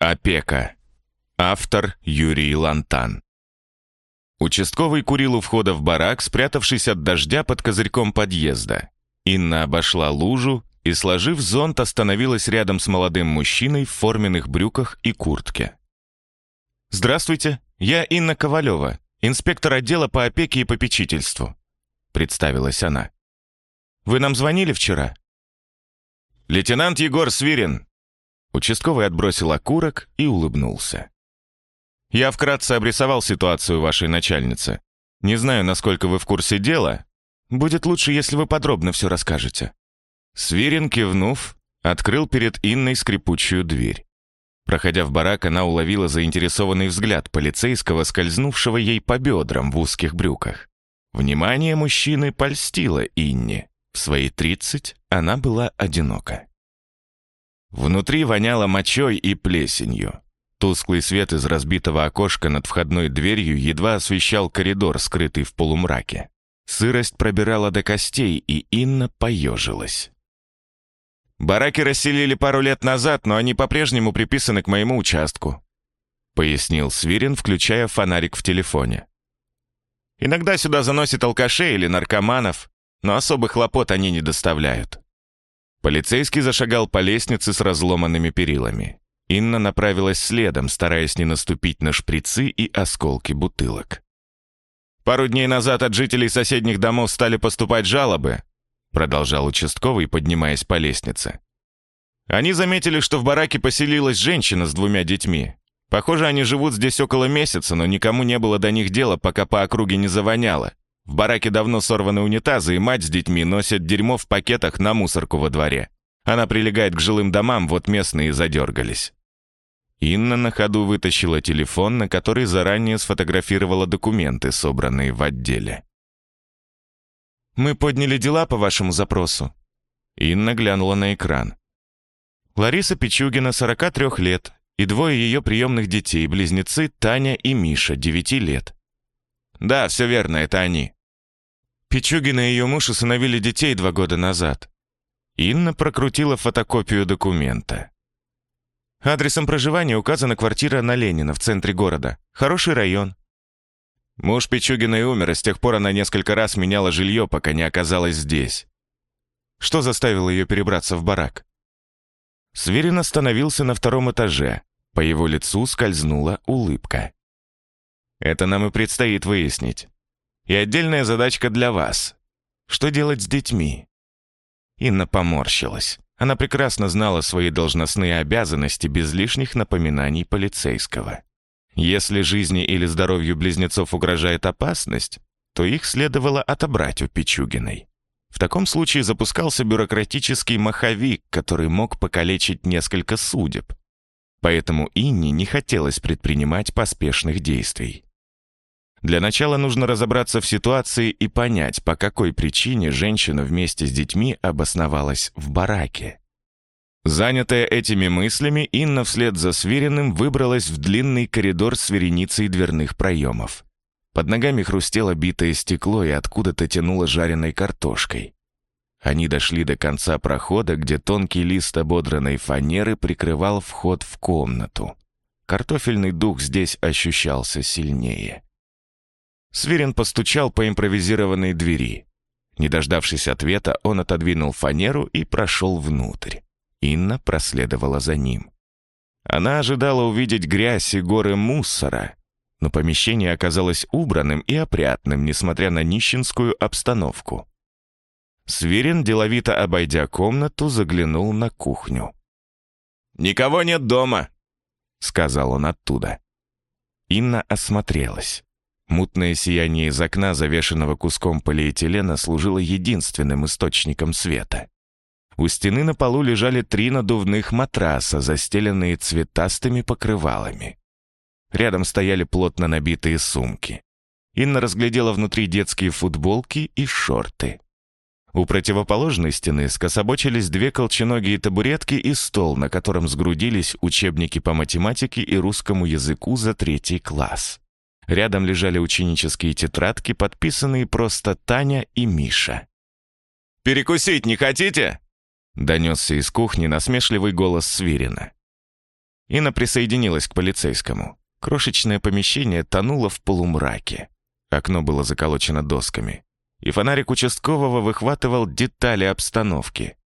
Опека. Автор Юрий Лантан. Участковый курил у входа в барак, спрятавшись от дождя под козырьком подъезда. Инна обошла лужу и, сложив зонт, остановилась рядом с молодым мужчиной в форменных брюках и куртке. «Здравствуйте, я Инна Ковалева, инспектор отдела по опеке и попечительству», — представилась она. «Вы нам звонили вчера?» «Лейтенант Егор Свирин!» Участковый отбросил окурок и улыбнулся. «Я вкратце обрисовал ситуацию вашей начальницы. Не знаю, насколько вы в курсе дела. Будет лучше, если вы подробно все расскажете». Свирин, кивнув, открыл перед Инной скрипучую дверь. Проходя в барак, она уловила заинтересованный взгляд полицейского, скользнувшего ей по бедрам в узких брюках. Внимание мужчины польстило Инне. В свои тридцать она была одинока. Внутри воняло мочой и плесенью. Тусклый свет из разбитого окошка над входной дверью едва освещал коридор, скрытый в полумраке. Сырость пробирала до костей, и Инна поежилась. «Бараки расселили пару лет назад, но они по-прежнему приписаны к моему участку», пояснил Свирин, включая фонарик в телефоне. «Иногда сюда заносят алкашей или наркоманов, но особых хлопот они не доставляют. Полицейский зашагал по лестнице с разломанными перилами. Инна направилась следом, стараясь не наступить на шприцы и осколки бутылок. «Пару дней назад от жителей соседних домов стали поступать жалобы», продолжал участковый, поднимаясь по лестнице. «Они заметили, что в бараке поселилась женщина с двумя детьми. Похоже, они живут здесь около месяца, но никому не было до них дела, пока по округе не завоняло. В бараке давно сорваны унитазы, и мать с детьми носят дерьмо в пакетах на мусорку во дворе. Она прилегает к жилым домам, вот местные задергались. Инна на ходу вытащила телефон, на который заранее сфотографировала документы, собранные в отделе. «Мы подняли дела по вашему запросу». Инна глянула на экран. Лариса Пичугина, 43 лет, и двое ее приемных детей, близнецы Таня и Миша, 9 лет. «Да, все верно, это они», Пичугина и ее муж усыновили детей два года назад. Инна прокрутила фотокопию документа. Адресом проживания указана квартира на Ленина в центре города. Хороший район. Муж Пичугиной умер, и с тех пор она несколько раз меняла жилье, пока не оказалась здесь. Что заставило ее перебраться в барак? Сверин остановился на втором этаже. По его лицу скользнула улыбка. Это нам и предстоит выяснить. И отдельная задачка для вас. Что делать с детьми?» Инна поморщилась. Она прекрасно знала свои должностные обязанности без лишних напоминаний полицейского. Если жизни или здоровью близнецов угрожает опасность, то их следовало отобрать у Пичугиной. В таком случае запускался бюрократический маховик, который мог покалечить несколько судеб. Поэтому Инне не хотелось предпринимать поспешных действий. Для начала нужно разобраться в ситуации и понять, по какой причине женщина вместе с детьми обосновалась в бараке. Занятая этими мыслями, Инна вслед за Свириным выбралась в длинный коридор с вереницей дверных проемов. Под ногами хрустело битое стекло и откуда-то тянуло жареной картошкой. Они дошли до конца прохода, где тонкий лист ободранной фанеры прикрывал вход в комнату. Картофельный дух здесь ощущался сильнее. Свирин постучал по импровизированной двери. Не дождавшись ответа, он отодвинул фанеру и прошел внутрь. Инна проследовала за ним. Она ожидала увидеть грязь и горы мусора, но помещение оказалось убранным и опрятным, несмотря на нищенскую обстановку. Свирин, деловито обойдя комнату, заглянул на кухню. «Никого нет дома», — сказал он оттуда. Инна осмотрелась. Мутное сияние из окна, завешенного куском полиэтилена, служило единственным источником света. У стены на полу лежали три надувных матраса, застеленные цветастыми покрывалами. Рядом стояли плотно набитые сумки. Инна разглядела внутри детские футболки и шорты. У противоположной стены скособочились две колченогие табуретки и стол, на котором сгрудились учебники по математике и русскому языку за третий класс. Рядом лежали ученические тетрадки, подписанные просто Таня и Миша. «Перекусить не хотите?» Донесся из кухни насмешливый голос Свирина. Инна присоединилась к полицейскому. Крошечное помещение тонуло в полумраке. Окно было заколочено досками. И фонарик участкового выхватывал детали обстановки.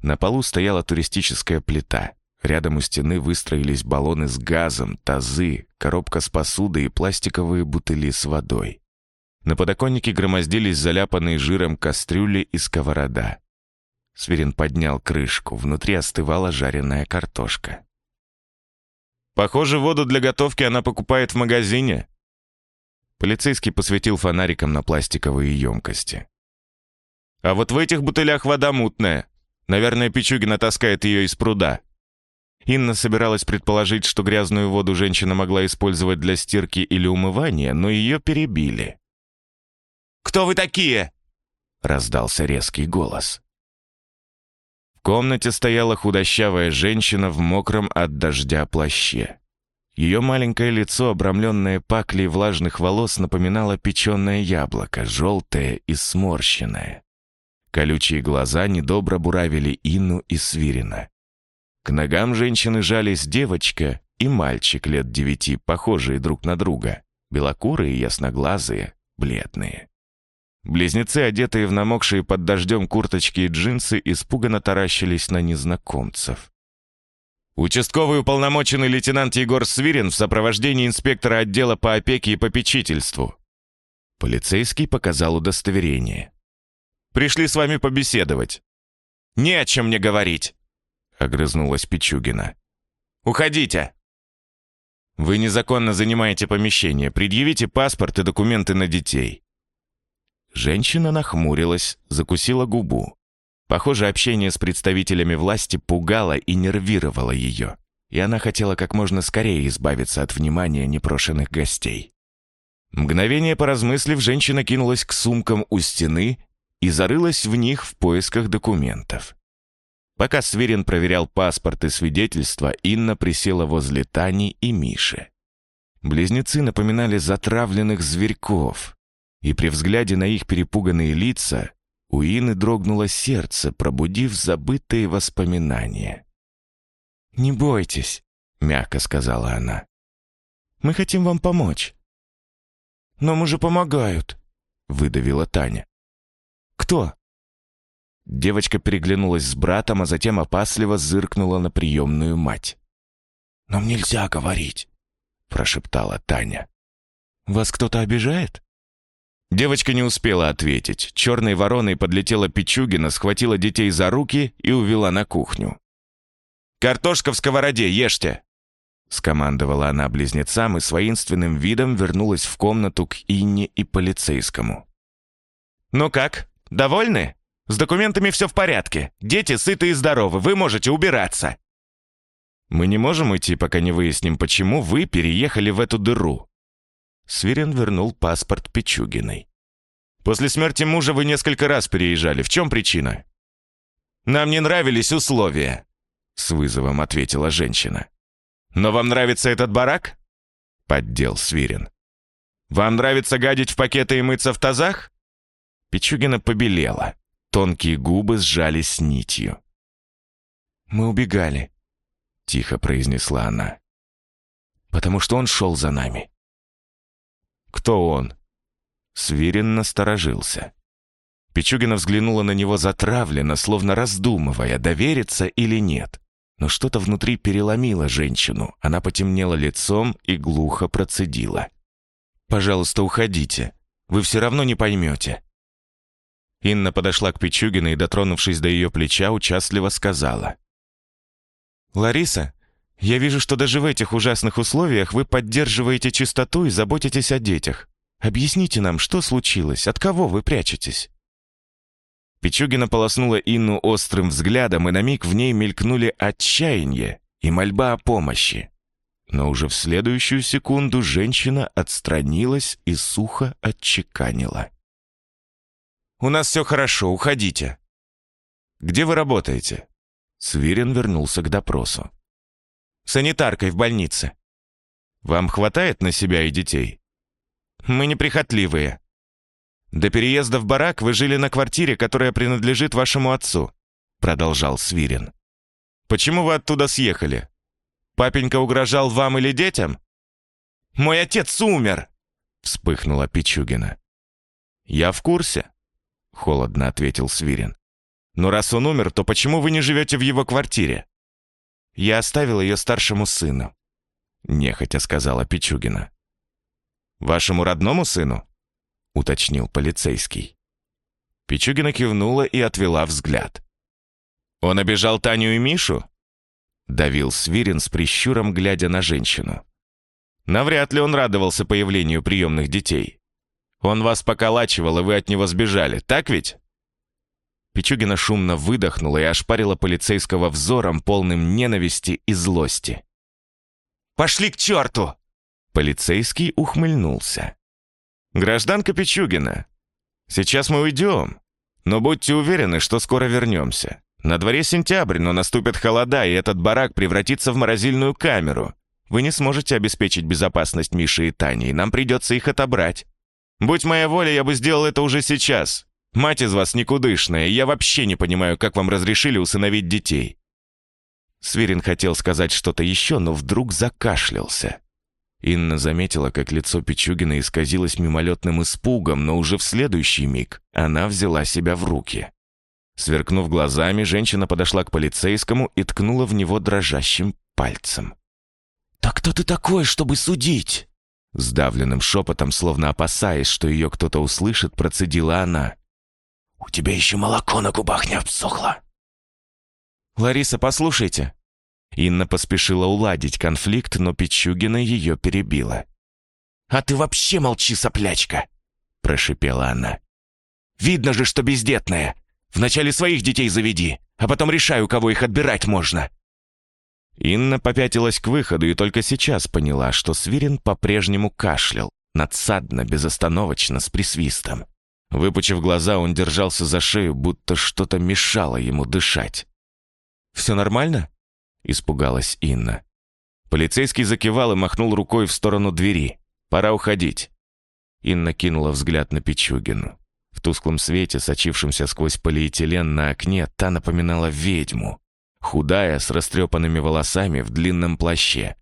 На полу стояла туристическая плита. Рядом у стены выстроились баллоны с газом, тазы, коробка с посудой и пластиковые бутыли с водой. На подоконнике громоздились заляпанные жиром кастрюли и сковорода. Свирин поднял крышку, внутри остывала жареная картошка. «Похоже, воду для готовки она покупает в магазине». Полицейский посветил фонариком на пластиковые емкости. «А вот в этих бутылях вода мутная. Наверное, Пичугина таскает ее из пруда». Инна собиралась предположить, что грязную воду женщина могла использовать для стирки или умывания, но ее перебили. «Кто вы такие?» — раздался резкий голос. В комнате стояла худощавая женщина в мокром от дождя плаще. Ее маленькое лицо, обрамленное паклей влажных волос, напоминало печеное яблоко, желтое и сморщенное. Колючие глаза недобро буравили Инну и Свирина. К ногам женщины жались девочка и мальчик лет девяти, похожие друг на друга, белокурые, ясноглазые, бледные. Близнецы, одетые в намокшие под дождем курточки и джинсы, испуганно таращились на незнакомцев. Участковый уполномоченный лейтенант Егор Свирин в сопровождении инспектора отдела по опеке и попечительству. Полицейский показал удостоверение. «Пришли с вами побеседовать». «Не о чем мне говорить», — огрызнулась Пичугина. «Уходите!» «Вы незаконно занимаете помещение. Предъявите паспорт и документы на детей». Женщина нахмурилась, закусила губу. Похоже, общение с представителями власти пугало и нервировало ее, и она хотела как можно скорее избавиться от внимания непрошенных гостей. Мгновение поразмыслив, женщина кинулась к сумкам у стены и зарылась в них в поисках документов. Пока Свирин проверял паспорт и свидетельства, Инна присела возле Тани и Миши. Близнецы напоминали затравленных зверьков, и при взгляде на их перепуганные лица у Ины дрогнуло сердце, пробудив забытые воспоминания. «Не бойтесь», — мягко сказала она. «Мы хотим вам помочь». «Нам уже помогают», — выдавила Таня. «Кто?» Девочка переглянулась с братом, а затем опасливо зыркнула на приемную мать. «Нам нельзя говорить», — прошептала Таня. «Вас кто-то обижает?» Девочка не успела ответить. Черной вороной подлетела Пичугина, схватила детей за руки и увела на кухню. «Картошка в сковороде, ешьте!» Скомандовала она близнецам и с воинственным видом вернулась в комнату к Инне и полицейскому. «Ну как, довольны? С документами все в порядке. Дети сыты и здоровы, вы можете убираться!» «Мы не можем уйти, пока не выясним, почему вы переехали в эту дыру», Свирин вернул паспорт Пичугиной. «После смерти мужа вы несколько раз переезжали. В чем причина?» «Нам не нравились условия», — с вызовом ответила женщина. «Но вам нравится этот барак?» — поддел Свирин. «Вам нравится гадить в пакеты и мыться в тазах?» Пичугина побелела. Тонкие губы сжались нитью. «Мы убегали», — тихо произнесла она. «Потому что он шел за нами. «Кто он?» Свирин насторожился. Пичугина взглянула на него затравленно, словно раздумывая, довериться или нет. Но что-то внутри переломило женщину. Она потемнела лицом и глухо процедила. «Пожалуйста, уходите. Вы все равно не поймете». Инна подошла к Пичугиной и, дотронувшись до ее плеча, участливо сказала. «Лариса, я вижу, что даже в этих ужасных условиях вы поддерживаете чистоту и заботитесь о детях. Объясните нам, что случилось, от кого вы прячетесь?» Пичугина полоснула Инну острым взглядом, и на миг в ней мелькнули отчаяние и мольба о помощи. Но уже в следующую секунду женщина отстранилась и сухо отчеканила. «У нас все хорошо, уходите». «Где вы работаете?» Свирин вернулся к допросу санитаркой в больнице. Вам хватает на себя и детей? Мы неприхотливые. До переезда в барак вы жили на квартире, которая принадлежит вашему отцу, продолжал Свирин. Почему вы оттуда съехали? Папенька угрожал вам или детям?» «Мой отец умер!» — вспыхнула Пичугина. «Я в курсе», — холодно ответил Свирин. «Но раз он умер, то почему вы не живете в его квартире?» «Я оставил ее старшему сыну», — нехотя сказала Пичугина. «Вашему родному сыну?» — уточнил полицейский. Пичугина кивнула и отвела взгляд. «Он обижал Таню и Мишу?» — давил Свирин с прищуром, глядя на женщину. «Навряд ли он радовался появлению приемных детей. Он вас поколачивал, и вы от него сбежали, так ведь?» Пичугина шумно выдохнула и ошпарила полицейского взором, полным ненависти и злости. «Пошли к черту!» Полицейский ухмыльнулся. «Гражданка Пичугина, сейчас мы уйдем, но будьте уверены, что скоро вернемся. На дворе сентябрь, но наступят холода, и этот барак превратится в морозильную камеру. Вы не сможете обеспечить безопасность Миши и Тани, и нам придется их отобрать. Будь моя воля, я бы сделал это уже сейчас. Мать из вас никудышная, и я вообще не понимаю, как вам разрешили усыновить детей». Свирин хотел сказать что-то еще, но вдруг закашлялся. Инна заметила, как лицо Пичугина исказилось мимолетным испугом, но уже в следующий миг она взяла себя в руки. Сверкнув глазами, женщина подошла к полицейскому и ткнула в него дрожащим пальцем. «Так кто ты такой, чтобы судить?» Сдавленным шепотом, словно опасаясь, что ее кто-то услышит, процедила она. «У тебя еще молоко на губах не обсохло». «Лариса, послушайте». Инна поспешила уладить конфликт, но Пичугина ее перебила. «А ты вообще молчи, соплячка!» прошипела она. «Видно же, что бездетная. Вначале своих детей заведи, а потом решай, у кого их отбирать можно». Инна попятилась к выходу и только сейчас поняла, что Свирин по-прежнему кашлял, надсадно, безостановочно, с присвистом. Выпучив глаза, он держался за шею, будто что-то мешало ему дышать. «Все нормально?» — испугалась Инна. Полицейский закивал и махнул рукой в сторону двери. «Пора уходить». Инна кинула взгляд на Пичугину. В тусклом свете, сочившемся сквозь полиэтилен на окне, та напоминала ведьму. Худая, с растрепанными волосами, в длинном плаще.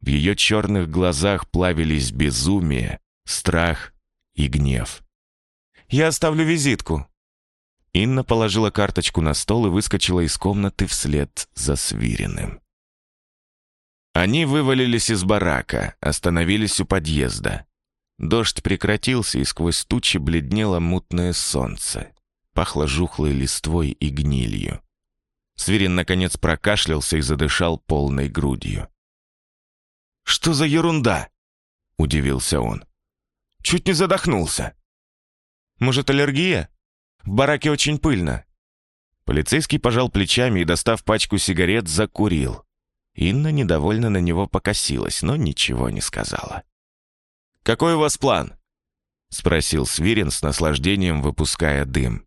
В ее черных глазах плавились безумие, страх и гнев. «Я оставлю визитку». Инна положила карточку на стол и выскочила из комнаты вслед за Свириным. Они вывалились из барака, остановились у подъезда. Дождь прекратился, и сквозь тучи бледнело мутное солнце. Пахло жухлой листвой и гнилью. Свирин, наконец, прокашлялся и задышал полной грудью. «Что за ерунда?» — удивился он. «Чуть не задохнулся». Может, аллергия? В бараке очень пыльно». Полицейский пожал плечами и, достав пачку сигарет, закурил. Инна недовольно на него покосилась, но ничего не сказала. «Какой у вас план?» — спросил Свирин с наслаждением, выпуская дым.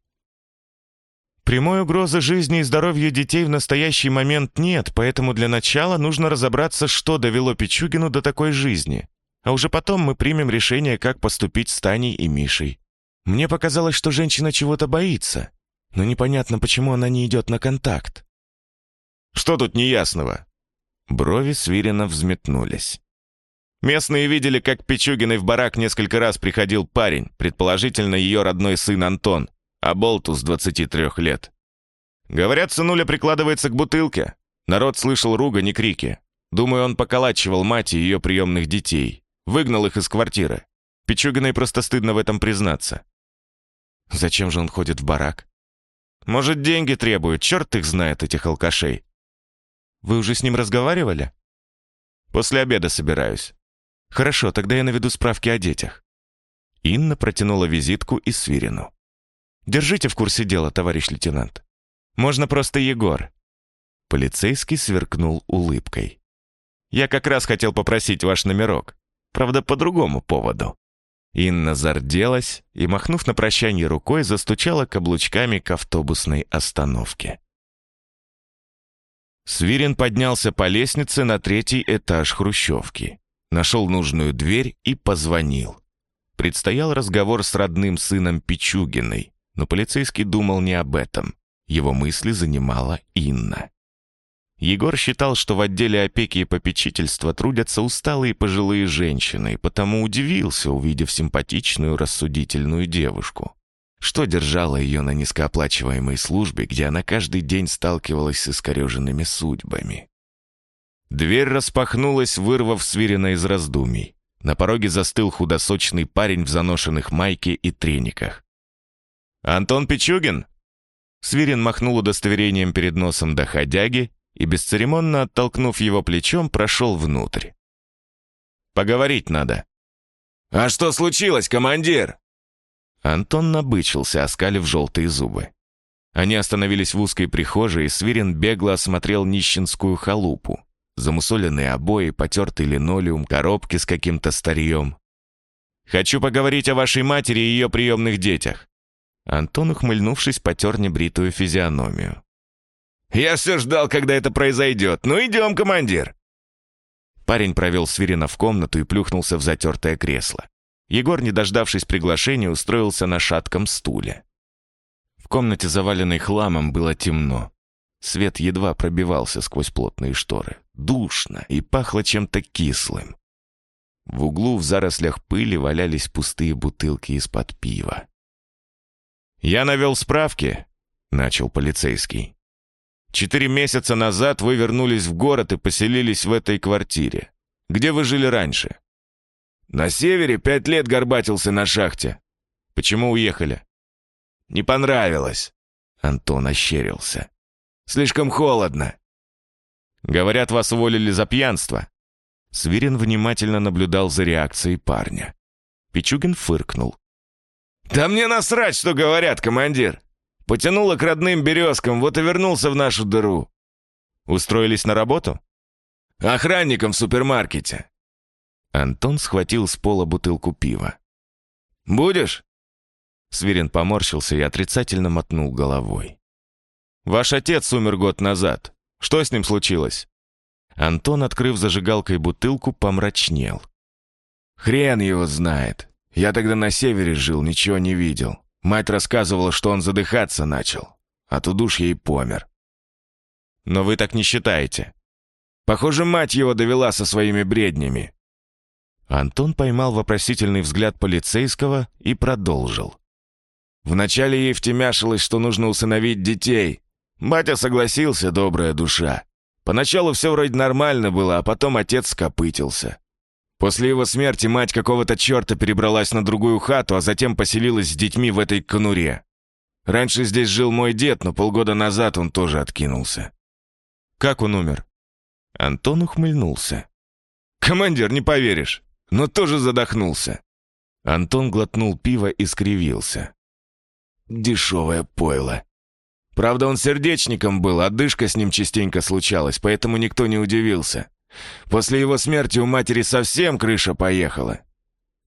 Прямой угрозы жизни и здоровью детей в настоящий момент нет, поэтому для начала нужно разобраться, что довело Пичугину до такой жизни. А уже потом мы примем решение, как поступить с Таней и Мишей. Мне показалось, что женщина чего-то боится, но непонятно, почему она не идет на контакт. «Что тут неясного?» Брови Свирина взметнулись. Местные видели, как Пичугиной в барак несколько раз приходил парень, предположительно ее родной сын Антон, а Болтус 23 лет. Говорят, сынуля прикладывается к бутылке. Народ слышал ругань и крики. Думаю, он поколачивал мать и ее приемных детей. Выгнал их из квартиры. Пичугиной просто стыдно в этом признаться. Зачем же он ходит в барак? Может, деньги требует, черт их знает, этих алкашей. Вы уже с ним разговаривали? После обеда собираюсь. Хорошо, тогда я наведу справки о детях. Инна протянула визитку и Свирину. Держите в курсе дела, товарищ лейтенант. Можно просто Егор. Полицейский сверкнул улыбкой. Я как раз хотел попросить ваш номерок. Правда, по другому поводу. Инна зарделась и, махнув на прощание рукой, застучала каблучками к автобусной остановке. Свирин поднялся по лестнице на третий этаж хрущевки, нашел нужную дверь и позвонил. Предстоял разговор с родным сыном Пичугиной, но полицейский думал не об этом. Его мысли занимала Инна. Егор считал, что в отделе опеки и попечительства трудятся усталые пожилые женщины, и потому удивился, увидев симпатичную, рассудительную девушку. Что держало ее на низкооплачиваемой службе, где она каждый день сталкивалась с искореженными судьбами? Дверь распахнулась, вырвав Свирина из раздумий. На пороге застыл худосочный парень в заношенных майке и трениках. «Антон Пичугин?» Свирин махнул удостоверением перед носом доходяги и, бесцеремонно оттолкнув его плечом, прошел внутрь. «Поговорить надо». «А что случилось, командир?» Антон набычился, оскалив желтые зубы. Они остановились в узкой прихожей, и Свирин бегло осмотрел нищенскую халупу. Замусоленные обои, потертый линолеум, коробки с каким-то старьем. «Хочу поговорить о вашей матери и ее приемных детях». Антон, ухмыльнувшись, потер небритую физиономию. «Я все ждал, когда это произойдет. Ну идем, командир!» Парень провел Свирина в комнату и плюхнулся в затертое кресло. Егор, не дождавшись приглашения, устроился на шатком стуле. В комнате, заваленной хламом, было темно. Свет едва пробивался сквозь плотные шторы. Душно и пахло чем-то кислым. В углу в зарослях пыли валялись пустые бутылки из-под пива. «Я навел справки», — начал полицейский. Четыре месяца назад вы вернулись в город и поселились в этой квартире. Где вы жили раньше?» «На севере пять лет горбатился на шахте». «Почему уехали?» «Не понравилось». Антон ощерился. «Слишком холодно». «Говорят, вас уволили за пьянство». Свирин внимательно наблюдал за реакцией парня. Пичугин фыркнул. «Да мне насрать, что говорят, командир. Потянуло к родным березкам, вот и вернулся в нашу дыру. Устроились на работу? Охранником в супермаркете. Антон схватил с пола бутылку пива. «Будешь?» Свирин поморщился и отрицательно мотнул головой. «Ваш отец умер год назад. Что с ним случилось?» Антон, открыв зажигалкой бутылку, помрачнел. «Хрен его знает. Я тогда на севере жил, ничего не видел. Мать рассказывала, что он задыхаться начал. От удушья и помер. Но вы так не считаете. Похоже, мать его довела со своими бреднями. Антон поймал вопросительный взгляд полицейского и продолжил. Вначале ей втемяшилось, что нужно усыновить детей. Батя согласился, добрая душа. Поначалу все вроде нормально было, а потом отец скопытился. После его смерти мать какого-то черта перебралась на другую хату, а затем поселилась с детьми в этой конуре. Раньше здесь жил мой дед, но полгода назад он тоже откинулся. Как он умер? Антон ухмыльнулся. Командир, не поверишь, но тоже задохнулся. Антон глотнул пиво и скривился. Дешевое пойло. Правда, он сердечником был, а дышка с ним частенько случалась, поэтому никто не удивился. После его смерти у матери совсем крыша поехала.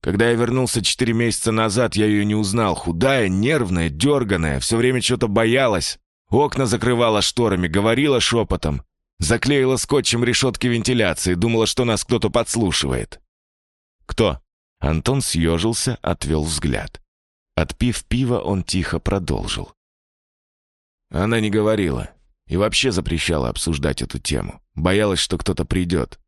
Когда я вернулся четыре месяца назад, я ее не узнал. Худая, нервная, дерганая, все время что-то боялась. Окна закрывала шторами, говорила шепотом. Заклеила скотчем решетки вентиляции, думала, что нас кто-то подслушивает. «Кто?» Антон съежился, отвел взгляд. Отпив пиво, он тихо продолжил. Она не говорила. И вообще запрещала обсуждать эту тему. Боялась, что кто-то придет.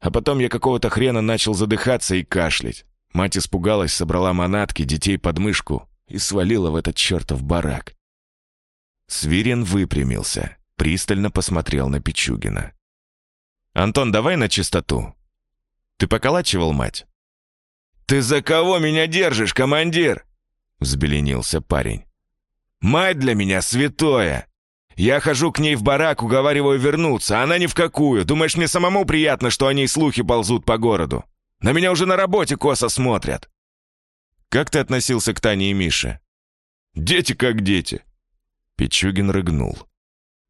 А потом я какого-то хрена начал задыхаться и кашлять. Мать испугалась, собрала манатки, детей под мышку и свалила в этот чертов барак. Свирин выпрямился, пристально посмотрел на Пичугина. «Антон, давай на чистоту. Ты поколачивал мать?» «Ты за кого меня держишь, командир?» взбеленился парень. «Мать для меня святое. Я хожу к ней в барак, уговариваю вернуться, а она ни в какую. Думаешь, мне самому приятно, что о ней слухи ползут по городу? На меня уже на работе косо смотрят». «Как ты относился к Тане и Мише?» «Дети как дети». Пичугин рыгнул.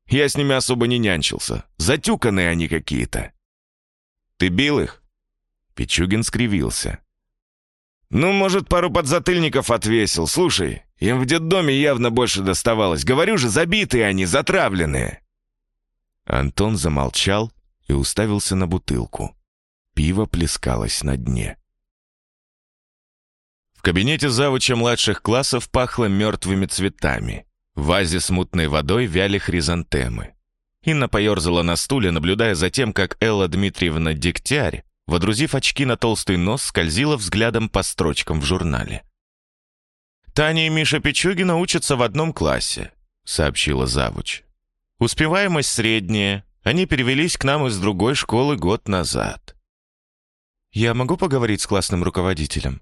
«Я с ними особо не нянчился. Затюканные они какие-то». «Ты бил их?» Пичугин скривился. «Ну, может, пару подзатыльников отвесил. Слушай, им в детдоме явно больше доставалось. Говорю же, забитые они, затравленные». Антон замолчал и уставился на бутылку. Пиво плескалось на дне. В кабинете завуча младших классов пахло мертвыми цветами. В вазе с мутной водой вяли хризантемы. Инна поерзала на стуле, наблюдая за тем, как Элла Дмитриевна Дегтярь, водрузив очки на толстый нос, скользила взглядом по строчкам в журнале. «Таня и Миша Пичугина учатся в одном классе», — сообщила завуч. «Успеваемость средняя. Они перевелись к нам из другой школы год назад». «Я могу поговорить с классным руководителем?»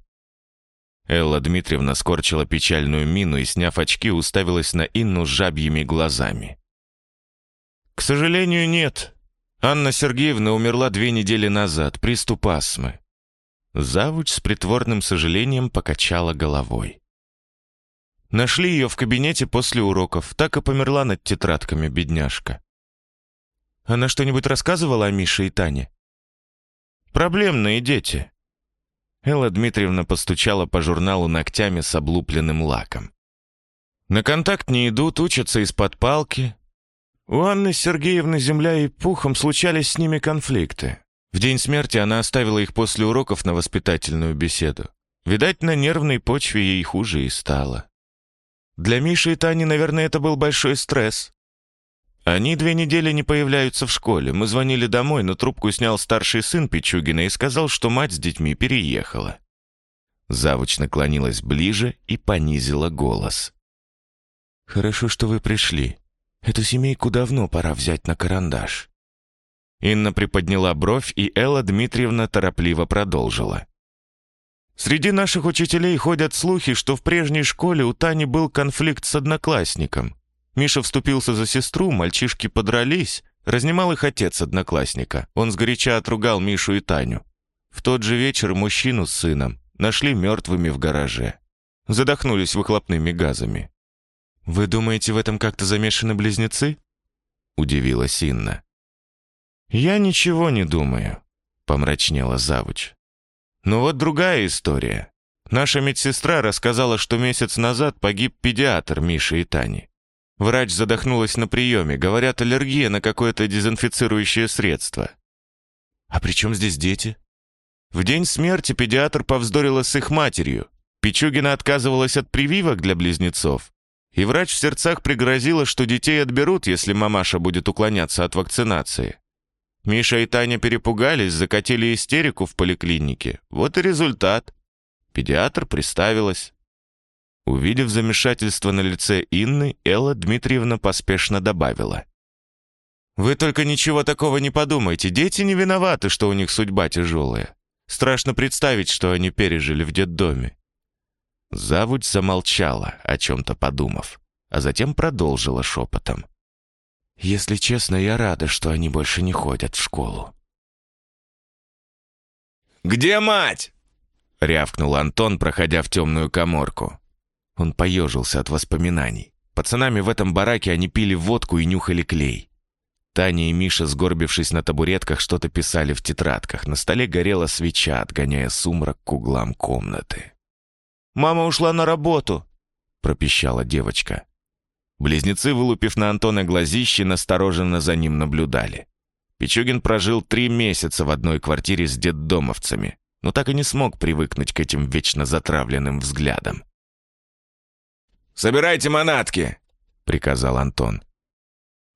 Элла Дмитриевна скорчила печальную мину и, сняв очки, уставилась на Инну жабьими глазами. «К сожалению, нет. Анна Сергеевна умерла две недели назад, приступ астмы». Завуч с притворным сожалением покачала головой. Нашли ее в кабинете после уроков, так и померла над тетрадками, бедняжка. Она что-нибудь рассказывала о Мише и Тане? Проблемные дети. Элла Дмитриевна постучала по журналу ногтями с облупленным лаком. На контакт не идут, учатся из-под палки. У Анны Сергеевны земля и пухом случались с ними конфликты. В день смерти она оставила их после уроков на воспитательную беседу. Видать, на нервной почве ей хуже и стало. Для Миши и Тани, наверное, это был большой стресс. Они две недели не появляются в школе. Мы звонили домой, но трубку снял старший сын Пичугина и сказал, что мать с детьми переехала. Завуч наклонилась ближе и понизила голос. «Хорошо, что вы пришли. Эту семейку давно пора взять на карандаш». Инна приподняла бровь, и Элла Дмитриевна торопливо продолжила. Среди наших учителей ходят слухи, что в прежней школе у Тани был конфликт с одноклассником. Миша вступился за сестру, мальчишки подрались, разнимал их отец одноклассника. Он сгоряча отругал Мишу и Таню. В тот же вечер мужчину с сыном нашли мертвыми в гараже. Задохнулись выхлопными газами. «Вы думаете, в этом как-то замешаны близнецы?» Удивилась Инна. «Я ничего не думаю», — помрачнела завуч. Но вот другая история. Наша медсестра рассказала, что месяц назад погиб педиатр Миши и Тани. Врач задохнулась на приеме, говорят, аллергия на какое-то дезинфицирующее средство. А при чем здесь дети? В день смерти педиатр повздорила с их матерью. Пичугина отказывалась от прививок для близнецов. И врач в сердцах пригрозила, что детей отберут, если мамаша будет уклоняться от вакцинации. Миша и Таня перепугались, закатили истерику в поликлинике. Вот и результат. Педиатр приставилась. Увидев замешательство на лице Инны, Элла Дмитриевна поспешно добавила. «Вы только ничего такого не подумайте. Дети не виноваты, что у них судьба тяжелая. Страшно представить, что они пережили в детдоме». Завуч замолчала, о чем-то подумав, а затем продолжила шепотом. Если честно, я рада, что они больше не ходят в школу. «Где мать?» — рявкнул Антон, проходя в темную коморку. Он поежился от воспоминаний. Пацанами в этом бараке они пили водку и нюхали клей. Таня и Миша, сгорбившись на табуретках, что-то писали в тетрадках. На столе горела свеча, отгоняя сумрак к углам комнаты. «Мама ушла на работу», — пропищала девочка. Близнецы, вылупив на Антона глазище, настороженно за ним наблюдали. Пичугин прожил три месяца в одной квартире с детдомовцами, но так и не смог привыкнуть к этим вечно затравленным взглядам. «Собирайте манатки!» — приказал Антон.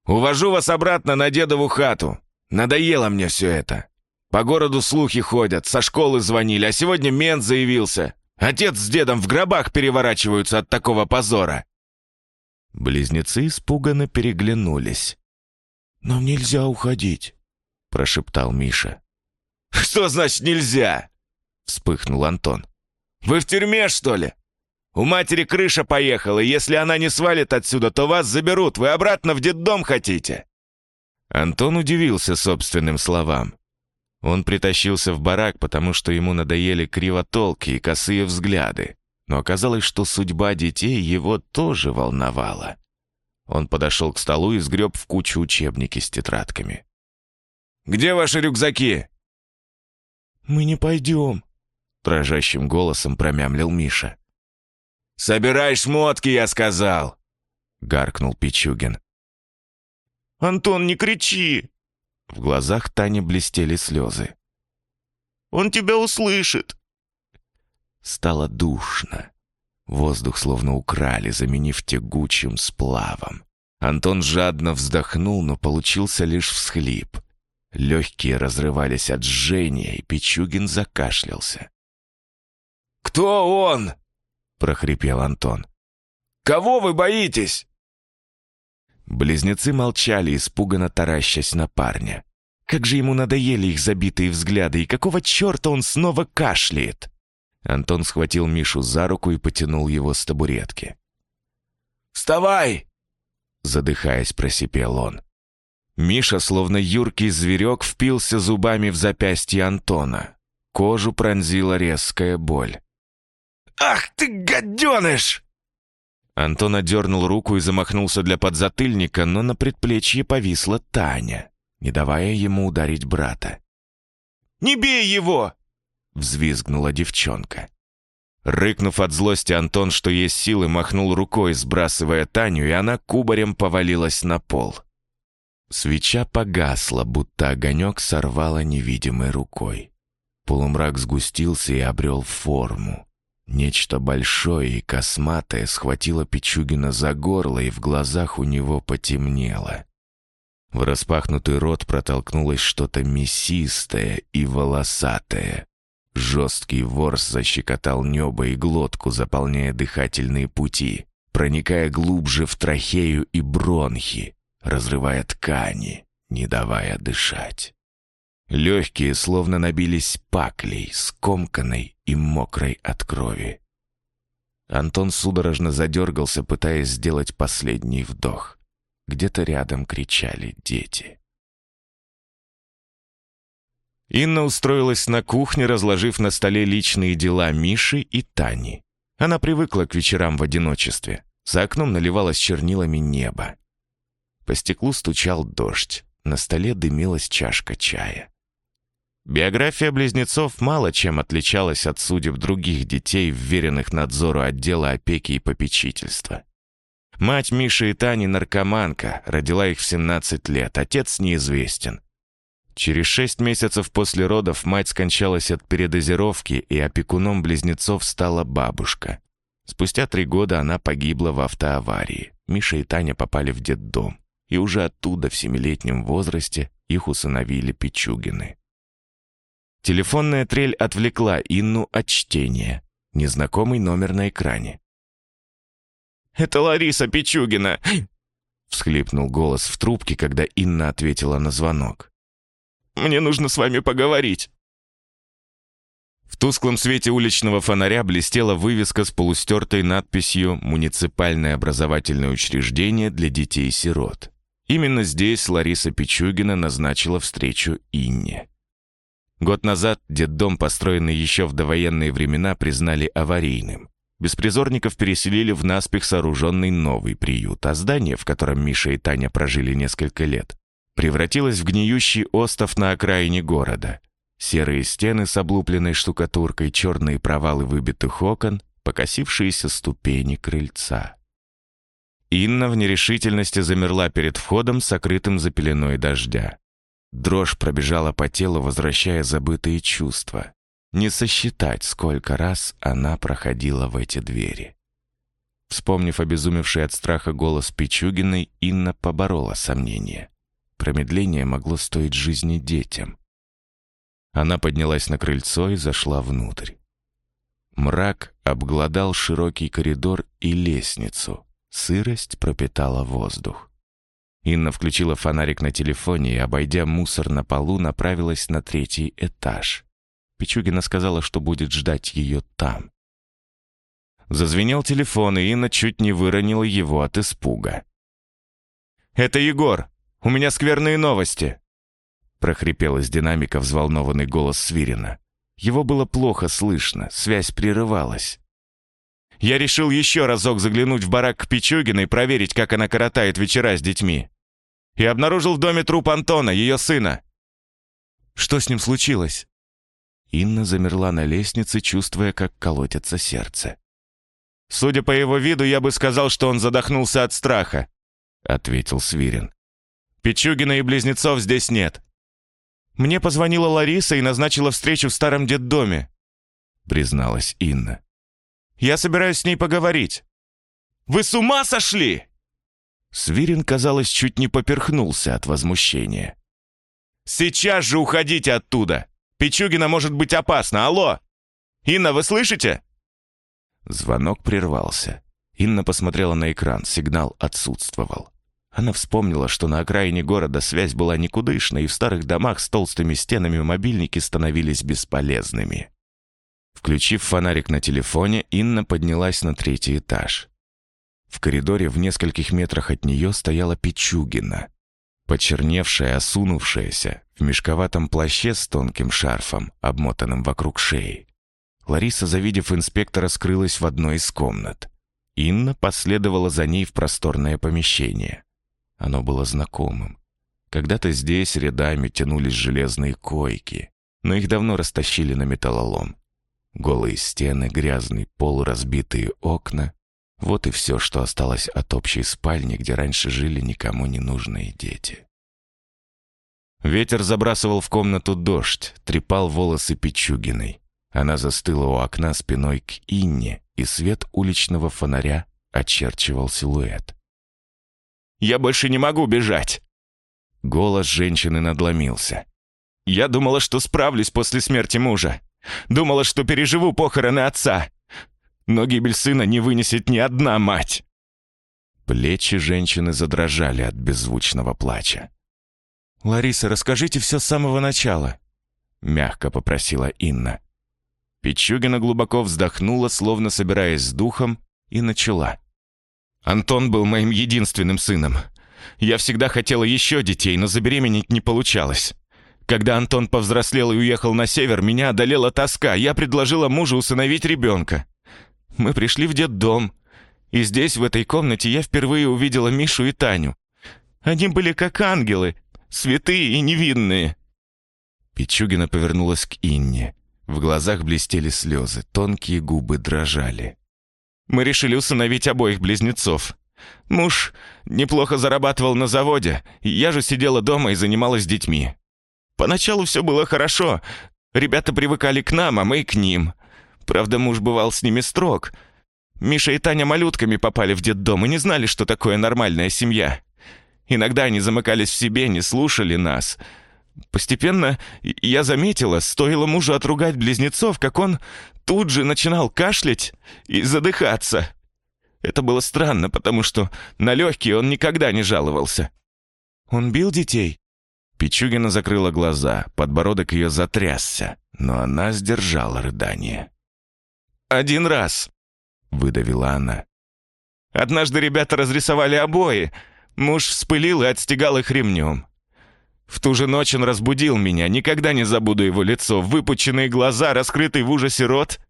«Увожу вас обратно на дедову хату. Надоело мне все это. По городу слухи ходят, со школы звонили, а сегодня мент заявился. Отец с дедом в гробах переворачиваются от такого позора. Близнецы испуганно переглянулись. «Нам нельзя уходить», — прошептал Миша. «Что значит нельзя?» — вспыхнул Антон. «Вы в тюрьме, что ли? У матери крыша поехала, и если она не свалит отсюда, то вас заберут. Вы обратно в детдом хотите?» Антон удивился собственным словам. Он притащился в барак, потому что ему надоели кривотолки и косые взгляды но оказалось, что судьба детей его тоже волновала. Он подошел к столу и сгреб в кучу учебники с тетрадками. «Где ваши рюкзаки?» «Мы не пойдем», — дрожащим голосом промямлил Миша. «Собирай шмотки, я сказал!» — гаркнул Пичугин. «Антон, не кричи!» В глазах Тани блестели слезы. «Он тебя услышит!» Стало душно. Воздух словно украли, заменив тягучим сплавом. Антон жадно вздохнул, но получился лишь всхлип. Легкие разрывались от жжения, и Пичугин закашлялся. «Кто он?» — прохрипел Антон. «Кого вы боитесь?» Близнецы молчали, испуганно таращась на парня. Как же ему надоели их забитые взгляды, и какого черта он снова кашляет? Антон схватил Мишу за руку и потянул его с табуретки. «Вставай!» Задыхаясь, просипел он. Миша, словно юркий зверек, впился зубами в запястье Антона. Кожу пронзила резкая боль. «Ах ты, гаденыш!» Антон одернул руку и замахнулся для подзатыльника, но на предплечье повисла Таня, не давая ему ударить брата. «Не бей его!» — взвизгнула девчонка. Рыкнув от злости, Антон, что есть силы, махнул рукой, сбрасывая Таню, и она кубарем повалилась на пол. Свеча погасла, будто огонек сорвала невидимой рукой. Полумрак сгустился и обрел форму. Нечто большое и косматое схватило Пичугина за горло, и в глазах у него потемнело. В распахнутый рот протолкнулось что-то мясистое и волосатое. Жесткий ворс защекотал небо и глотку, заполняя дыхательные пути, проникая глубже в трахею и бронхи, разрывая ткани, не давая дышать. Легкие словно набились паклей, скомканной и мокрой от крови. Антон судорожно задергался, пытаясь сделать последний вдох. Где-то рядом кричали дети. Инна устроилась на кухне, разложив на столе личные дела Миши и Тани. Она привыкла к вечерам в одиночестве. За окном наливалось чернилами небо. По стеклу стучал дождь. На столе дымилась чашка чая. Биография близнецов мало чем отличалась от судеб других детей, вверенных надзору отдела опеки и попечительства. Мать Миши и Тани наркоманка, родила их в 17 лет, отец неизвестен. Через шесть месяцев после родов мать скончалась от передозировки, и опекуном близнецов стала бабушка. Спустя три года она погибла в автоаварии. Миша и Таня попали в детдом, и уже оттуда в семилетнем возрасте их усыновили Пичугины. Телефонная трель отвлекла Инну от чтения. Незнакомый номер на экране. «Это Лариса Пичугина!» Всхлипнул голос в трубке, когда Инна ответила на звонок. «Мне нужно с вами поговорить!» В тусклом свете уличного фонаря блестела вывеска с полустертой надписью «Муниципальное образовательное учреждение для детей-сирот». Именно здесь Лариса Пичугина назначила встречу Инне. Год назад детдом, построенный еще в довоенные времена, признали аварийным. Беспризорников переселили в наспех сооруженный новый приют, а здание, в котором Миша и Таня прожили несколько лет, превратилось в гниющий остов на окраине города. Серые стены с облупленной штукатуркой, черные провалы выбитых окон, покосившиеся ступени крыльца. Инна в нерешительности замерла перед входом, сокрытым за пеленой дождя. Дрожь пробежала по телу, возвращая забытые чувства. Не сосчитать, сколько раз она проходила в эти двери. Вспомнив обезумевший от страха голос Пичугиной, Инна поборола сомнения. Промедление могло стоить жизни детям. Она поднялась на крыльцо и зашла внутрь. Мрак обглодал широкий коридор и лестницу. Сырость пропитала воздух. Инна включила фонарик на телефоне и, обойдя мусор на полу, направилась на третий этаж. Пичугина сказала, что будет ждать ее там. Зазвенел телефон, и Инна чуть не выронила его от испуга. «Это Егор! У меня скверные новости!» прохрипел из динамика взволнованный голос Свирина. Его было плохо слышно, связь прерывалась. «Я решил еще разок заглянуть в барак к Пичугиной и проверить, как она коротает вечера с детьми и обнаружил в доме труп Антона, ее сына. Что с ним случилось? Инна замерла на лестнице, чувствуя, как колотится сердце. «Судя по его виду, я бы сказал, что он задохнулся от страха», — ответил Свирин. «Пичугина и близнецов здесь нет. Мне позвонила Лариса и назначила встречу в старом детдоме», — призналась Инна. «Я собираюсь с ней поговорить». «Вы с ума сошли?» Свирин, казалось, чуть не поперхнулся от возмущения. «Сейчас же уходите оттуда! Пичугина может быть опасно! Алло! Инна, вы слышите?» Звонок прервался. Инна посмотрела на экран, сигнал отсутствовал. Она вспомнила, что на окраине города связь была никудышной, и в старых домах с толстыми стенами мобильники становились бесполезными. Включив фонарик на телефоне, Инна поднялась на третий этаж. В коридоре в нескольких метрах от нее стояла Пичугина. Почерневшая, осунувшаяся, в мешковатом плаще с тонким шарфом, обмотанным вокруг шеи. Лариса, завидев инспектора, скрылась в одной из комнат. Инна последовала за ней в просторное помещение. Оно было знакомым. Когда-то здесь рядами тянулись железные койки, но их давно растащили на металлолом. Голые стены, грязный пол, разбитые окна вот и все, что осталось от общей спальни, где раньше жили никому не нужные дети. Ветер забрасывал в комнату дождь, трепал волосы Пичугиной. Она застыла у окна спиной к Инне, и свет уличного фонаря очерчивал силуэт. «Я больше не могу бежать!» Голос женщины надломился. «Я думала, что справлюсь после смерти мужа. Думала, что переживу похороны отца но гибель сына не вынесет ни одна мать!» Плечи женщины задрожали от беззвучного плача. «Лариса, расскажите все с самого начала», — мягко попросила Инна. Пичугина глубоко вздохнула, словно собираясь с духом, и начала. «Антон был моим единственным сыном. Я всегда хотела еще детей, но забеременеть не получалось. Когда Антон повзрослел и уехал на север, меня одолела тоска. Я предложила мужу усыновить ребенка. Мы пришли в детдом, и здесь, в этой комнате, я впервые увидела Мишу и Таню. Они были как ангелы, святые и невинные». Пичугина повернулась к Инне. В глазах блестели слезы, тонкие губы дрожали. «Мы решили усыновить обоих близнецов. Муж неплохо зарабатывал на заводе, я же сидела дома и занималась детьми. Поначалу все было хорошо, ребята привыкали к нам, а мы к ним. Правда, муж бывал с ними строг. Миша и Таня малютками попали в детдом и не знали, что такое нормальная семья. Иногда они замыкались в себе, не слушали нас. Постепенно я заметила, стоило мужу отругать близнецов, как он тут же начинал кашлять и задыхаться. Это было странно, потому что на легкие он никогда не жаловался. «Он бил детей?» Пичугина закрыла глаза, подбородок ее затрясся, но она сдержала рыдание. «Один раз», — выдавила она. «Однажды ребята разрисовали обои. Муж вспылил и отстегал их ремнем. В ту же ночь он разбудил меня, никогда не забуду его лицо, выпученные глаза, раскрытый в ужасе рот.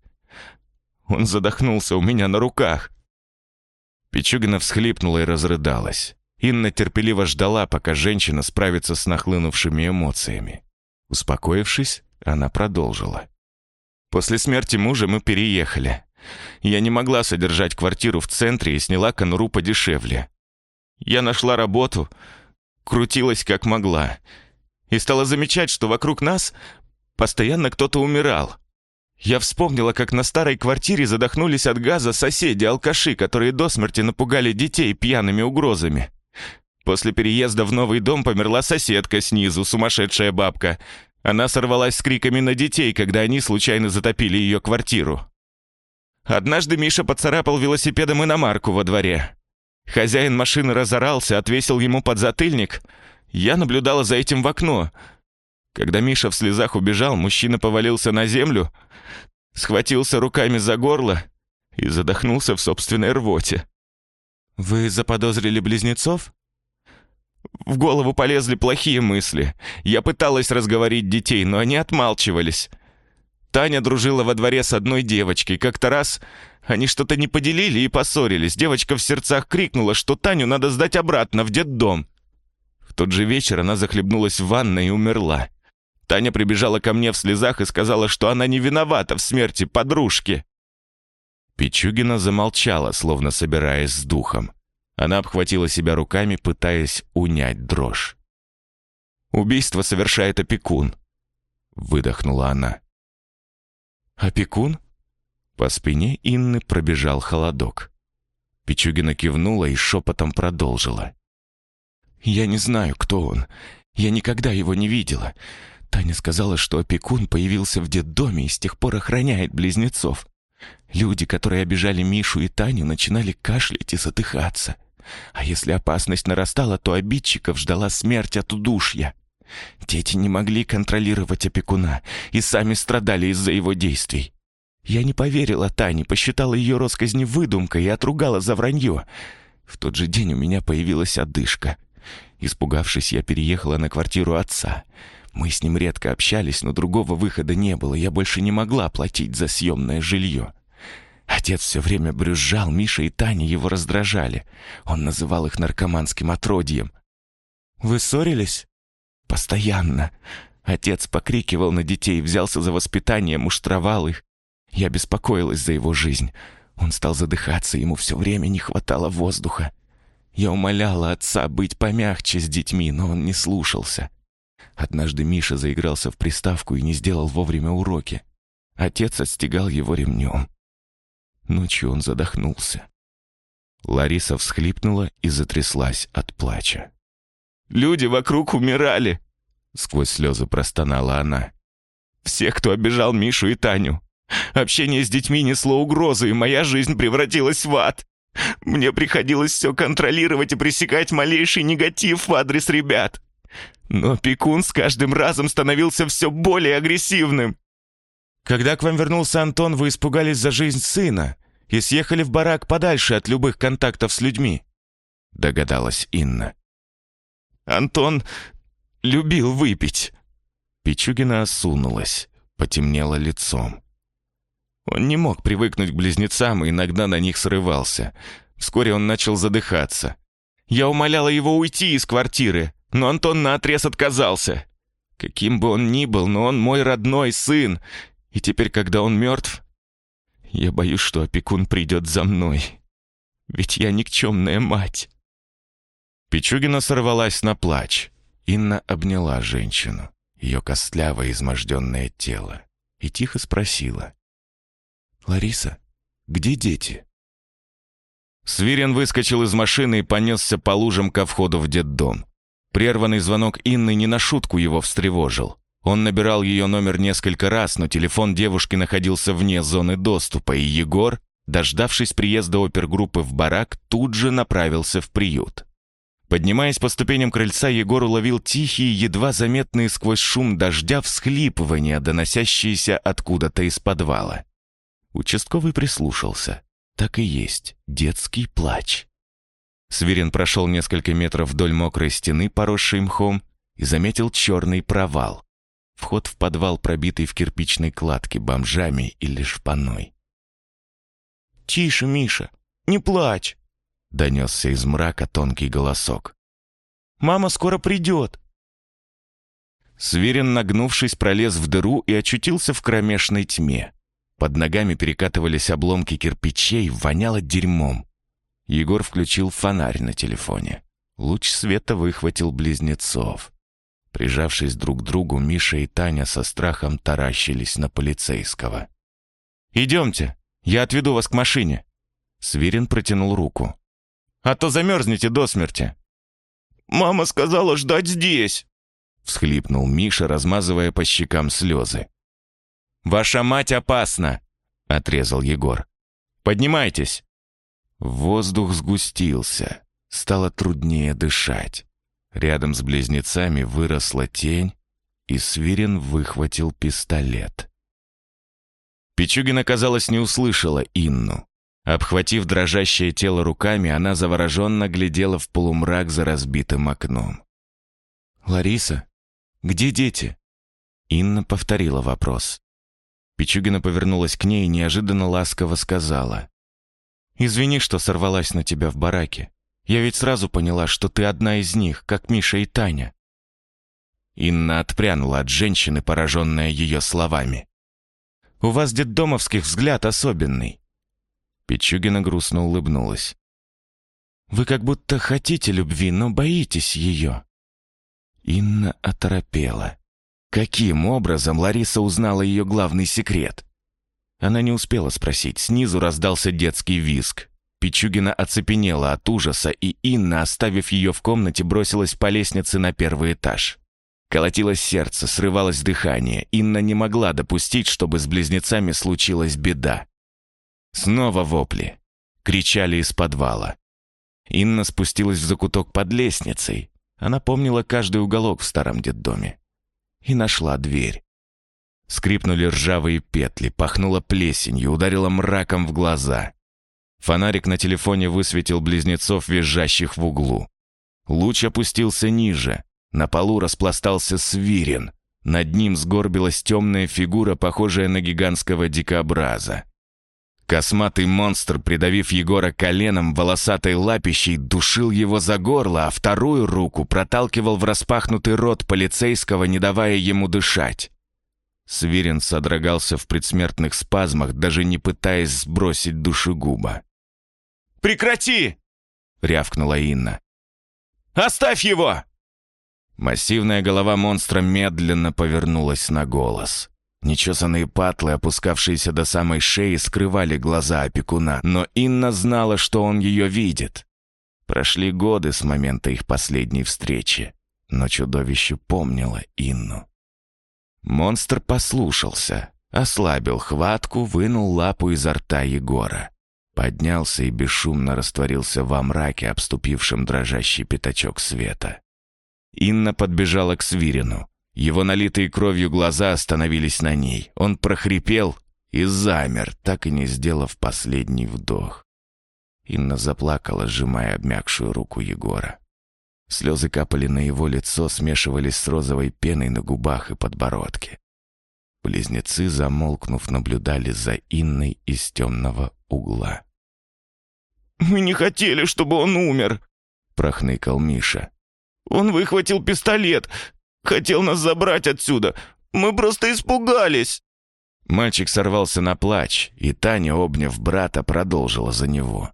Он задохнулся у меня на руках». Пичугина всхлипнула и разрыдалась. Инна терпеливо ждала, пока женщина справится с нахлынувшими эмоциями. Успокоившись, она продолжила. После смерти мужа мы переехали. Я не могла содержать квартиру в центре и сняла конуру подешевле. Я нашла работу, крутилась как могла. И стала замечать, что вокруг нас постоянно кто-то умирал. Я вспомнила, как на старой квартире задохнулись от газа соседи-алкаши, которые до смерти напугали детей пьяными угрозами. После переезда в новый дом померла соседка снизу, сумасшедшая бабка. Она сорвалась с криками на детей, когда они случайно затопили ее квартиру. Однажды Миша поцарапал велосипедом иномарку во дворе. Хозяин машины разорался, отвесил ему подзатыльник. Я наблюдала за этим в окно. Когда Миша в слезах убежал, мужчина повалился на землю, схватился руками за горло и задохнулся в собственной рвоте. «Вы заподозрили близнецов?» В голову полезли плохие мысли. Я пыталась разговорить детей, но они отмалчивались. Таня дружила во дворе с одной девочкой. Как-то раз они что-то не поделили и поссорились. Девочка в сердцах крикнула, что Таню надо сдать обратно в детдом. В тот же вечер она захлебнулась в ванной и умерла. Таня прибежала ко мне в слезах и сказала, что она не виновата в смерти подружки. Пичугина замолчала, словно собираясь с духом. Она обхватила себя руками, пытаясь унять дрожь. «Убийство совершает опекун», — выдохнула она. «Опекун?» По спине Инны пробежал холодок. Пичугина кивнула и шепотом продолжила. «Я не знаю, кто он. Я никогда его не видела. Таня сказала, что опекун появился в детдоме и с тех пор охраняет близнецов. Люди, которые обижали Мишу и Таню, начинали кашлять и задыхаться. А если опасность нарастала, то обидчиков ждала смерть от удушья. Дети не могли контролировать опекуна и сами страдали из-за его действий. Я не поверила Тане, посчитала ее росказни выдумкой и отругала за вранье. В тот же день у меня появилась одышка. Испугавшись, я переехала на квартиру отца. Мы с ним редко общались, но другого выхода не было. Я больше не могла платить за съемное жилье. Отец все время брюзжал, Миша и Таня его раздражали. Он называл их наркоманским отродьем. «Вы ссорились?» «Постоянно». Отец покрикивал на детей, взялся за воспитание, муштровал их. Я беспокоилась за его жизнь. Он стал задыхаться, ему все время не хватало воздуха. Я умоляла отца быть помягче с детьми, но он не слушался. Однажды Миша заигрался в приставку и не сделал вовремя уроки. Отец отстегал его ремнем. Ночью он задохнулся. Лариса всхлипнула и затряслась от плача. «Люди вокруг умирали!» Сквозь слезы простонала она. «Все, кто обижал Мишу и Таню. Общение с детьми несло угрозу, и моя жизнь превратилась в ад. Мне приходилось все контролировать и пресекать малейший негатив в адрес ребят. Но Пекун с каждым разом становился все более агрессивным. Когда к вам вернулся Антон, вы испугались за жизнь сына и съехали в барак подальше от любых контактов с людьми, догадалась Инна. Антон любил выпить. Пичугина осунулась, потемнело лицом. Он не мог привыкнуть к близнецам и иногда на них срывался. Вскоре он начал задыхаться. Я умоляла его уйти из квартиры, но Антон наотрез отказался. Каким бы он ни был, но он мой родной сын. И теперь, когда он мертв, я боюсь, что опекун придет за мной. Ведь я никчемная мать. Пичугина сорвалась на плач. Инна обняла женщину, ее костлявое изможденное тело, и тихо спросила. «Лариса, где дети?» Свирин выскочил из машины и понесся по лужам ко входу в детдом. Прерванный звонок Инны не на шутку его встревожил. Он набирал ее номер несколько раз, но телефон девушки находился вне зоны доступа, и Егор, дождавшись приезда опергруппы в барак, тут же направился в приют. Поднимаясь по ступеням крыльца, Егор уловил тихие, едва заметные сквозь шум дождя всхлипывания, доносящиеся откуда-то из подвала. Участковый прислушался. Так и есть, детский плач. Свирин прошел несколько метров вдоль мокрой стены, поросшей мхом, и заметил черный провал. Вход в подвал, пробитый в кирпичной кладке бомжами или шпаной. «Тише, Миша, не плачь!» — донесся из мрака тонкий голосок. «Мама скоро придет!» Свирин, нагнувшись, пролез в дыру и очутился в кромешной тьме. Под ногами перекатывались обломки кирпичей, воняло дерьмом. Егор включил фонарь на телефоне. Луч света выхватил близнецов. Прижавшись друг к другу, Миша и Таня со страхом таращились на полицейского. «Идемте, я отведу вас к машине». Свирин протянул руку. «А то замерзнете до смерти». «Мама сказала ждать здесь», — всхлипнул Миша, размазывая по щекам слезы. «Ваша мать опасна!» — отрезал Егор. «Поднимайтесь!» Воздух сгустился, стало труднее дышать. Рядом с близнецами выросла тень, и Свирин выхватил пистолет. Пичугина, казалось, не услышала Инну. Обхватив дрожащее тело руками, она завороженно глядела в полумрак за разбитым окном. «Лариса, где дети?» Инна повторила вопрос. Пичугина повернулась к ней и неожиданно ласково сказала. «Извини, что сорвалась на тебя в бараке. Я ведь сразу поняла, что ты одна из них, как Миша и Таня». Инна отпрянула от женщины, пораженная ее словами. «У вас детдомовских взгляд особенный». Пичугина грустно улыбнулась. «Вы как будто хотите любви, но боитесь ее». Инна оторопела. Каким образом Лариса узнала ее главный секрет? Она не успела спросить. Снизу раздался детский визг. Пичугина оцепенела от ужаса, и Инна, оставив ее в комнате, бросилась по лестнице на первый этаж. Колотилось сердце, срывалось дыхание. Инна не могла допустить, чтобы с близнецами случилась беда. Снова вопли. Кричали из подвала. Инна спустилась в закуток под лестницей. Она помнила каждый уголок в старом детдоме. И нашла дверь. Скрипнули ржавые петли, пахнуло плесенью, ударило мраком в глаза. Фонарик на телефоне высветил близнецов, визжащих в углу. Луч опустился ниже. На полу распластался свирен. Над ним сгорбилась темная фигура, похожая на гигантского дикобраза. Косматый монстр, придавив Егора коленом, волосатой лапищей, душил его за горло, а вторую руку проталкивал в распахнутый рот полицейского, не давая ему дышать. Свирин содрогался в предсмертных спазмах, даже не пытаясь сбросить душегуба. «Прекрати!» — рявкнула Инна. «Оставь его!» Массивная голова монстра медленно повернулась на голос. Нечесанные патлы, опускавшиеся до самой шеи, скрывали глаза опекуна, но Инна знала, что он ее видит. Прошли годы с момента их последней встречи, но чудовище помнило Инну. Монстр послушался, ослабил хватку, вынул лапу изо рта Егора. Поднялся и бесшумно растворился во мраке, обступившем дрожащий пятачок света. Инна подбежала к Свирину. Его налитые кровью глаза остановились на ней. Он прохрипел и замер, так и не сделав последний вдох. Инна заплакала, сжимая обмякшую руку Егора. Слезы капали на его лицо, смешивались с розовой пеной на губах и подбородке. Близнецы, замолкнув, наблюдали за Инной из темного угла. «Мы не хотели, чтобы он умер», — прохныкал Миша. «Он выхватил пистолет, Хотел нас забрать отсюда. Мы просто испугались». Мальчик сорвался на плач, и Таня, обняв брата, продолжила за него.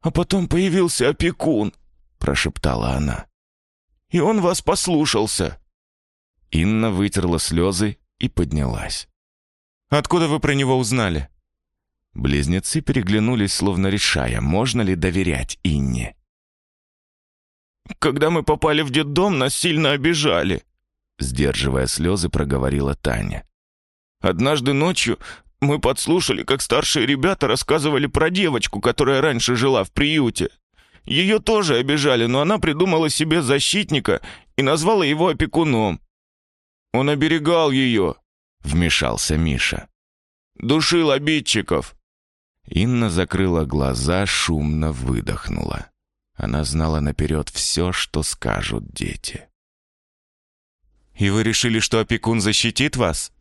«А потом появился опекун», — прошептала она. «И он вас послушался». Инна вытерла слезы и поднялась. «Откуда вы про него узнали?» Близнецы переглянулись, словно решая, можно ли доверять Инне. «Когда мы попали в детдом, нас сильно обижали», Сдерживая слезы, проговорила Таня. «Однажды ночью мы подслушали, как старшие ребята рассказывали про девочку, которая раньше жила в приюте. Ее тоже обижали, но она придумала себе защитника и назвала его опекуном. Он оберегал ее», — вмешался Миша. «Душил обидчиков». Инна закрыла глаза, шумно выдохнула. Она знала наперед все, что скажут дети. «И вы решили, что опекун защитит вас?»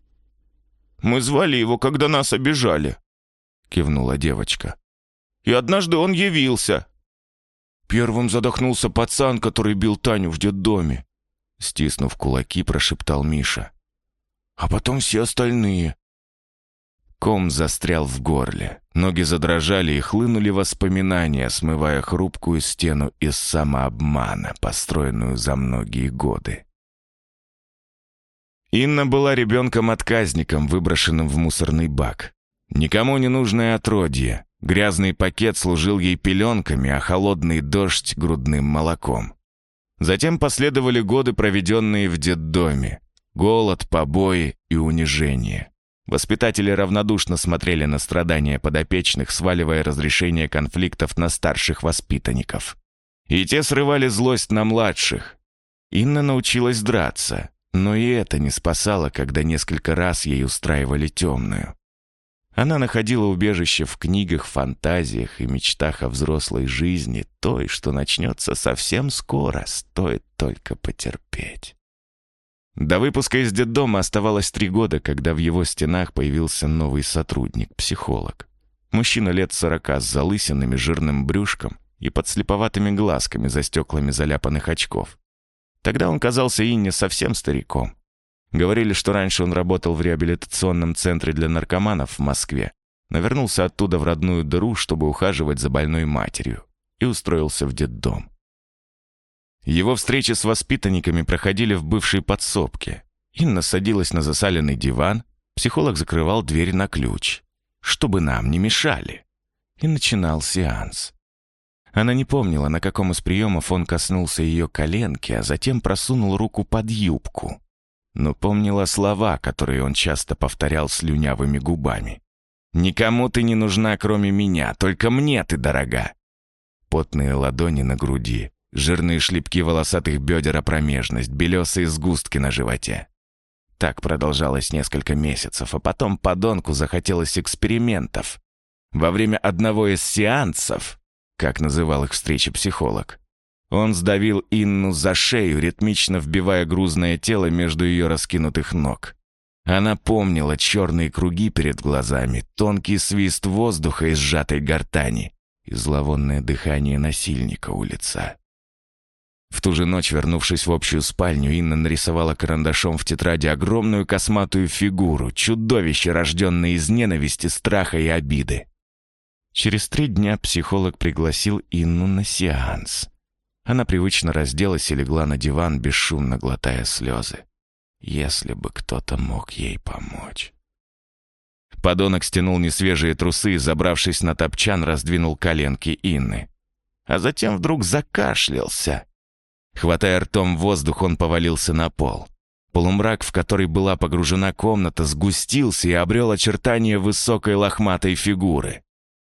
«Мы звали его, когда нас обижали», — кивнула девочка. «И однажды он явился». Первым задохнулся пацан, который бил Таню в детдоме. Стиснув кулаки, прошептал Миша. «А потом все остальные». Ком застрял в горле. Ноги задрожали и хлынули воспоминания, смывая хрупкую стену из самообмана, построенную за многие годы. Инна была ребенком-отказником, выброшенным в мусорный бак. Никому не нужное отродье. Грязный пакет служил ей пеленками, а холодный дождь — грудным молоком. Затем последовали годы, проведенные в детдоме. Голод, побои и унижение. Воспитатели равнодушно смотрели на страдания подопечных, сваливая разрешение конфликтов на старших воспитанников. И те срывали злость на младших. Инна научилась драться, но и это не спасало, когда несколько раз ей устраивали темную. Она находила убежище в книгах, фантазиях и мечтах о взрослой жизни, той, что начнется совсем скоро, стоит только потерпеть. До выпуска из детдома оставалось три года, когда в его стенах появился новый сотрудник, психолог. Мужчина лет сорока с залысинами, жирным брюшком и подслеповатыми глазками за стеклами заляпанных очков. Тогда он казался Инне совсем стариком. Говорили, что раньше он работал в реабилитационном центре для наркоманов в Москве, но вернулся оттуда в родную дыру, чтобы ухаживать за больной матерью, и устроился в детдом. Его встречи с воспитанниками проходили в бывшей подсобке. Инна садилась на засаленный диван, психолог закрывал дверь на ключ. «Чтобы нам не мешали». и начинал сеанс. Она не помнила, на каком из приемов он коснулся ее коленки, а затем просунул руку под юбку. Но помнила слова, которые он часто повторял слюнявыми губами. «Никому ты не нужна, кроме меня, только мне ты дорога». Потные ладони на груди, жирные шлепки волосатых бедер о промежность, белесые сгустки на животе. Так продолжалось несколько месяцев, а потом подонку захотелось экспериментов. Во время одного из сеансов, как называл их встречи психолог, он сдавил Инну за шею, ритмично вбивая грузное тело между ее раскинутых ног. Она помнила черные круги перед глазами, тонкий свист воздуха из сжатой гортани и зловонное дыхание насильника у лица. В ту же ночь, вернувшись в общую спальню, Инна нарисовала карандашом в тетради огромную косматую фигуру, чудовище, рожденное из ненависти, страха и обиды. Через три дня психолог пригласил Инну на сеанс. Она привычно разделась и легла на диван, бесшумно глотая слезы. Если бы кто-то мог ей помочь. Подонок стянул несвежие трусы и, забравшись на топчан, раздвинул коленки Инны. А затем вдруг закашлялся. Хватая ртом воздух, он повалился на пол. Полумрак, в который была погружена комната, сгустился и обрел очертания высокой лохматой фигуры.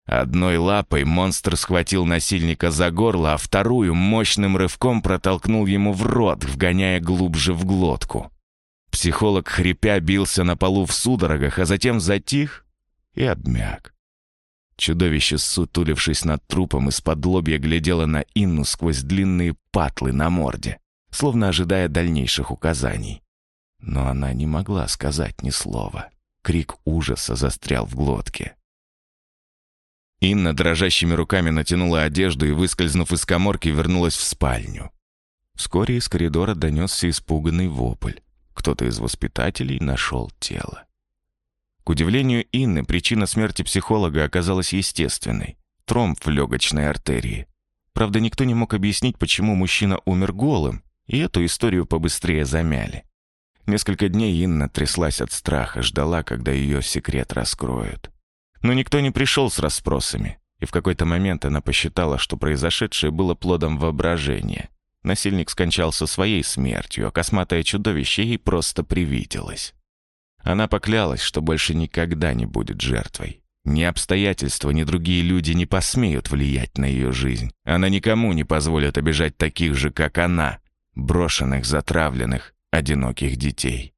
Одной лапой монстр схватил насильника за горло, а вторую мощным рывком протолкнул ему в рот, вгоняя глубже в глотку. Психолог, хрипя, бился на полу в судорогах, а затем затих и обмяк. Чудовище, сутулившись над трупом, из-под лобья глядело на Инну сквозь длинные патлы на морде, словно ожидая дальнейших указаний. Но она не могла сказать ни слова. Крик ужаса застрял в глотке. Инна дрожащими руками натянула одежду и, выскользнув из коморки, вернулась в спальню. Вскоре из коридора донесся испуганный вопль. Кто-то из воспитателей нашел тело. К удивлению Инны, причина смерти психолога оказалась естественной – тромб в легочной артерии. Правда, никто не мог объяснить, почему мужчина умер голым, и эту историю побыстрее замяли. Несколько дней Инна тряслась от страха, ждала, когда ее секрет раскроют. Но никто не пришел с расспросами, и в какой-то момент она посчитала, что произошедшее было плодом воображения. Насильник скончался своей смертью, а косматое чудовище ей просто привиделось. Она поклялась, что больше никогда не будет жертвой. Ни обстоятельства, ни другие люди не посмеют влиять на ее жизнь. Она никому не позволит обижать таких же, как она, брошенных, затравленных, одиноких детей.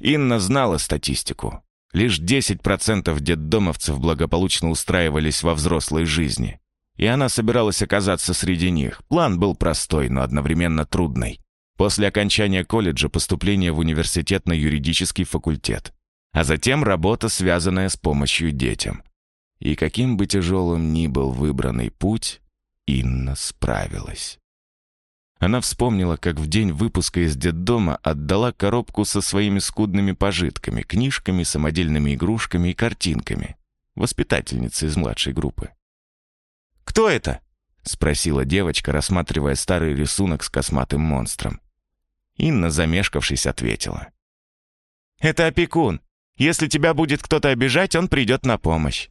Инна знала статистику. Лишь 10% детдомовцев благополучно устраивались во взрослой жизни. И она собиралась оказаться среди них. План был простой, но одновременно трудный. После окончания колледжа поступление в университет на юридический факультет. А затем работа, связанная с помощью детям. И каким бы тяжелым ни был выбранный путь, Инна справилась. Она вспомнила, как в день выпуска из детдома отдала коробку со своими скудными пожитками, книжками, самодельными игрушками и картинками. Воспитательница из младшей группы. «Кто это?» — спросила девочка, рассматривая старый рисунок с косматым монстром. Инна, замешкавшись, ответила. «Это опекун. Если тебя будет кто-то обижать, он придет на помощь».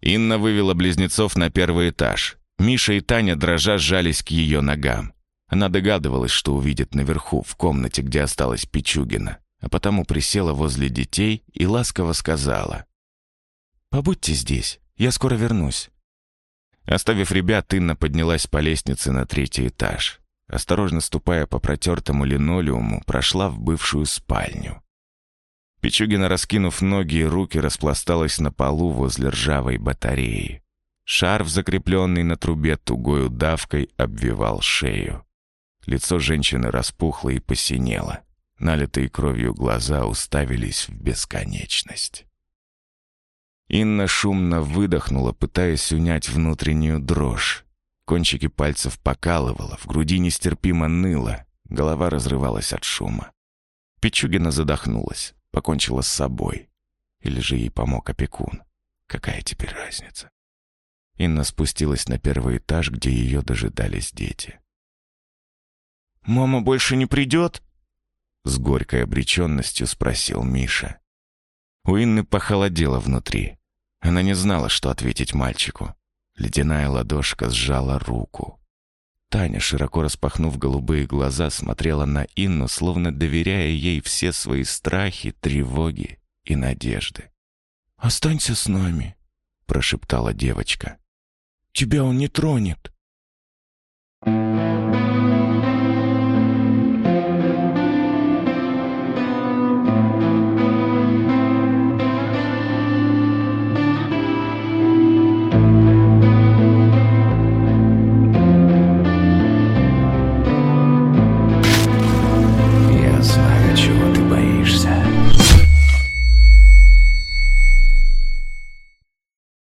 Инна вывела близнецов на первый этаж, Миша и Таня дрожа сжались к ее ногам. Она догадывалась, что увидит наверху, в комнате, где осталась Пичугина, а потому присела возле детей и ласково сказала. «Побудьте здесь, я скоро вернусь». Оставив ребят, Инна поднялась по лестнице на третий этаж. Осторожно ступая по протертому линолеуму, прошла в бывшую спальню. Пичугина, раскинув ноги и руки, распласталась на полу возле ржавой батареи. Шарф, закрепленный на трубе тугой удавкой, обвивал шею. Лицо женщины распухло и посинело. Налитые кровью глаза уставились в бесконечность. Инна шумно выдохнула, пытаясь унять внутреннюю дрожь. Кончики пальцев покалывало, в груди нестерпимо ныло, голова разрывалась от шума. Пичугина задохнулась, покончила с собой. Или же ей помог опекун. Какая теперь разница? Инна спустилась на первый этаж, где ее дожидались дети. «Мама больше не придет?» С горькой обреченностью спросил Миша. У Инны похолодело внутри. Она не знала, что ответить мальчику. Ледяная ладошка сжала руку. Таня, широко распахнув голубые глаза, смотрела на Инну, словно доверяя ей все свои страхи, тревоги и надежды. «Останься с нами», — прошептала девочка. Тебя он не тронет.